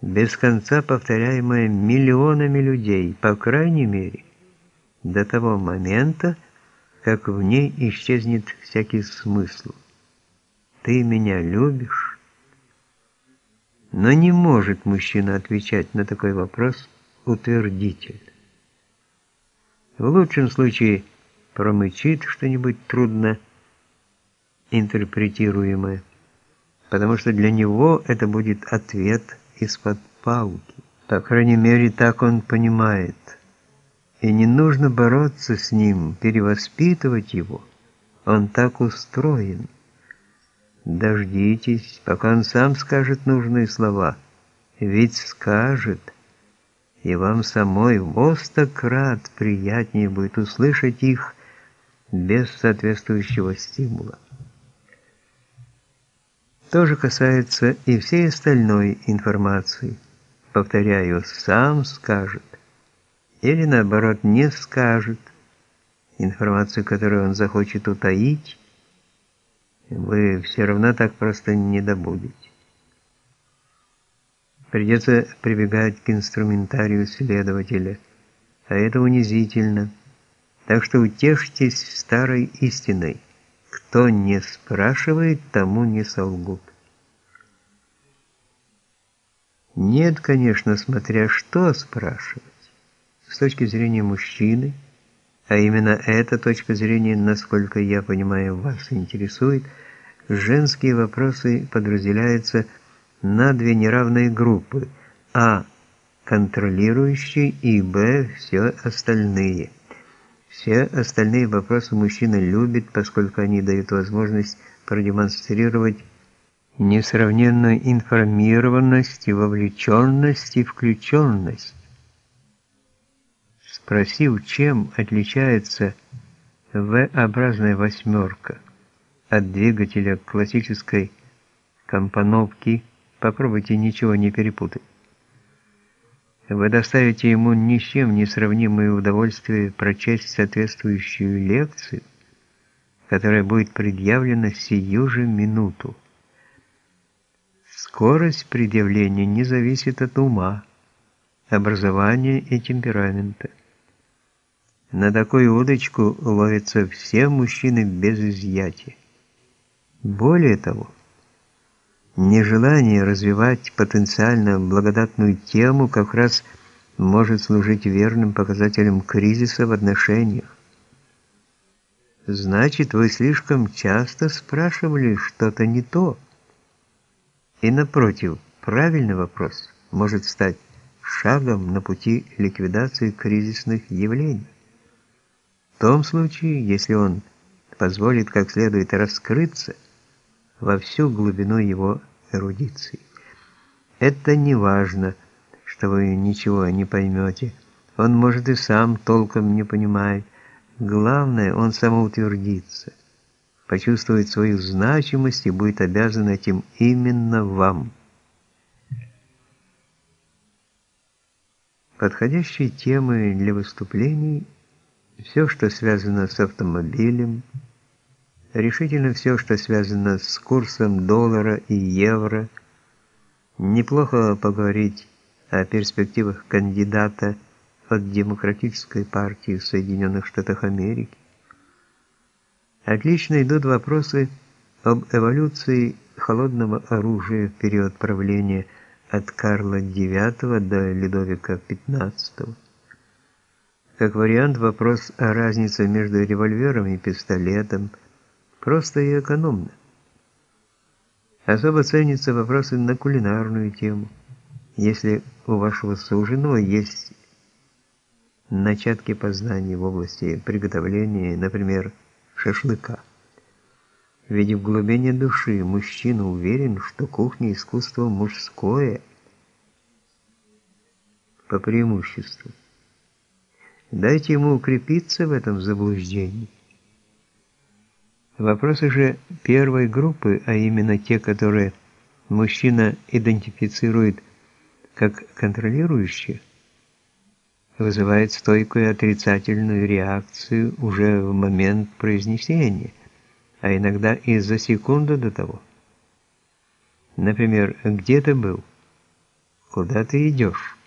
без конца повторяемое миллионами людей, по крайней мере, до того момента, как в ней исчезнет всякий смысл. «Ты меня любишь?» Но не может мужчина отвечать на такой вопрос утвердительно. В лучшем случае промычит что-нибудь трудно интерпретируемое, потому что для него это будет ответ из-под палки. По крайней мере, так он понимает. И не нужно бороться с ним, перевоспитывать его. Он так устроен. Дождитесь, пока он сам скажет нужные слова. Ведь скажет, и вам самой во крат приятнее будет услышать их без соответствующего стимула. То же касается и всей остальной информации. Повторяю, сам скажет. Или наоборот не скажет. Информацию, которую он захочет утаить, вы все равно так просто не добудете. Придется прибегать к инструментарию следователя, а это унизительно. Так что утешьтесь старой истиной. Кто не спрашивает, тому не солгут. Нет, конечно, смотря что спрашивать. С точки зрения мужчины, а именно эта точка зрения, насколько я понимаю, вас интересует, женские вопросы подразделяются на две неравные группы. А – контролирующие и Б – все остальные – все остальные вопросы мужчина любит, поскольку они дают возможность продемонстрировать несравненную информированность и вовлеченность и включенность. Спросив, чем отличается V-образная восьмерка от двигателя классической компоновки, попробуйте ничего не перепутать. Вы доставите ему ни с чем не удовольствие прочесть соответствующую лекцию, которая будет предъявлена сию же минуту. Скорость предъявления не зависит от ума, образования и темперамента. На такую удочку ловятся все мужчины без изъятия. Более того, Нежелание развивать потенциально благодатную тему как раз может служить верным показателем кризиса в отношениях. Значит, вы слишком часто спрашивали что-то не то. И напротив, правильный вопрос может стать шагом на пути ликвидации кризисных явлений. В том случае, если он позволит как следует раскрыться во всю глубину его эрудиции. Это не важно, что вы ничего не поймете. Он, может, и сам толком не понимает. Главное, он самоутвердится, почувствует свою значимость и будет обязан этим именно вам. Подходящие темы для выступлений – все, что связано с автомобилем – решительно все, что связано с курсом доллара и евро. Неплохо поговорить о перспективах кандидата от Демократической партии в Соединенных Штатах Америки. Отлично идут вопросы об эволюции холодного оружия в период правления от Карла IX до Людовика XV. Как вариант, вопрос о разнице между револьвером и пистолетом – Просто и экономно. Особо ценятся вопросы на кулинарную тему. Если у вашего суженого есть начатки познаний в области приготовления, например, шашлыка. Ведь в глубине души мужчина уверен, что кухня – искусство мужское по преимуществу. Дайте ему укрепиться в этом заблуждении. Вопросы же первой группы, а именно те, которые мужчина идентифицирует как контролирующие, вызывают стойкую отрицательную реакцию уже в момент произнесения, а иногда и за секунду до того. Например, где ты был? Куда ты идешь?